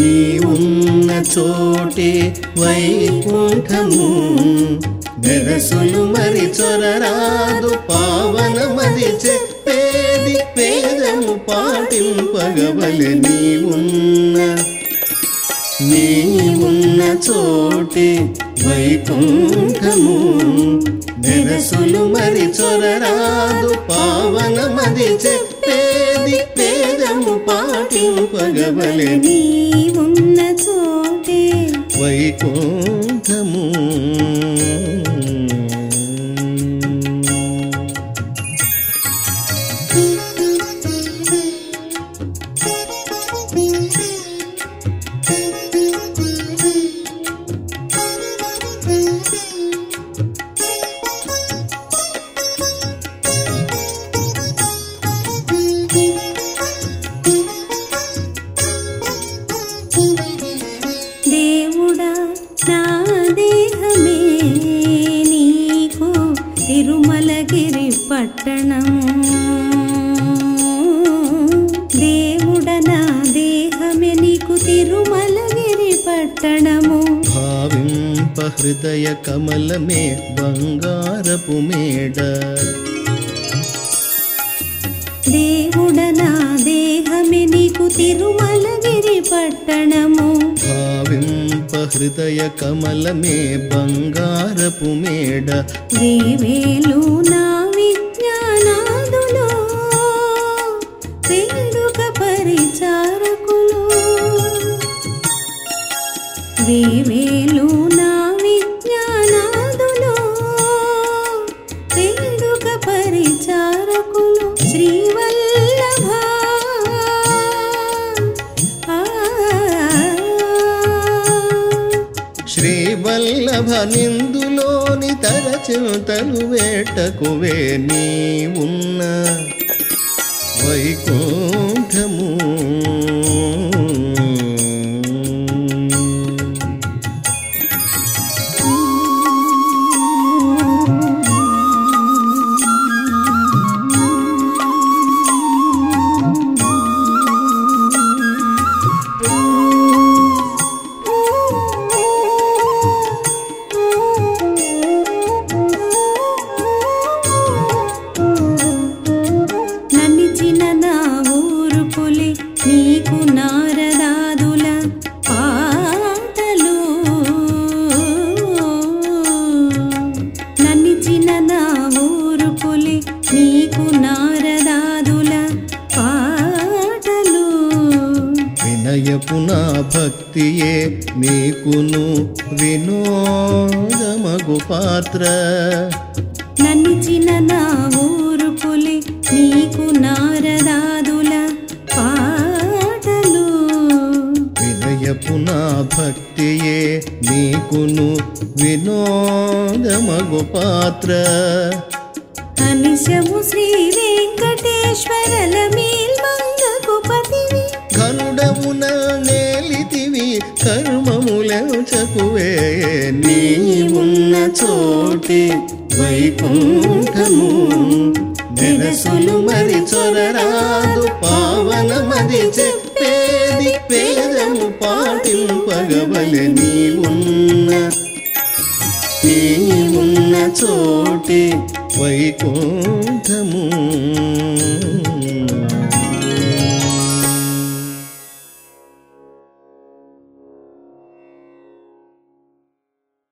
నీ ఉన్న చోటే వైకుంఠము. వెరసులు మరి చొరరాదు పావన మరి చెప్పేది పేదము పాటింపగవలె నీ ఉన్న నీ ఉన్న చోటే వైకుంఠము. వెరసులు మరి చొరరాదు పావనమది చెప్పేది పేదము పాటింపగవలె. నీ ఉన్న చోటే వైకుంఠము. దేహమే నీకు తిరుమలగిరి పట్టణము దేవుడ నా దేహమే నీకు తిరుమలగిరి పట్టణము. భావింప హృదయ కమలమే బంగారపు మేడ. దేవుడ నా దేహమే నీకు తిరుమలగిరి పట్టణము. భావింప హృదయ కమలమే బంగారపు మేడ. దేవేలు నా విజ్ఞానాదులో వేడుక పరిచారకులు. దేవేలు నా శ్రీవల్లభ నిందులోని తరచింతలు వేటకువే నీ ఉన్న వైకో వినయపు నా భక్తియే నీకును వినోదమగు పాత్ర. నన్నిచిన నా ఊరు పులి నీకు నారదాదుల పాటలు. వినయపు నా భక్తియే నీకును వినోదమగు పాత్ర. అనిశము శ్రీ వెంకటేశ్వరల మేల్మంగకు కరుడమున ఘనుడమున నేలితివి కర్మములచకువే నీ ఉన్న చోటి వైకుంఠము. దినసులు మరి చొరరాదు పావనమది చెప్పేది పేదము పాటింపగవలె నీ ఉన్న నీ ఉన్న చోటి వైకుంఠము.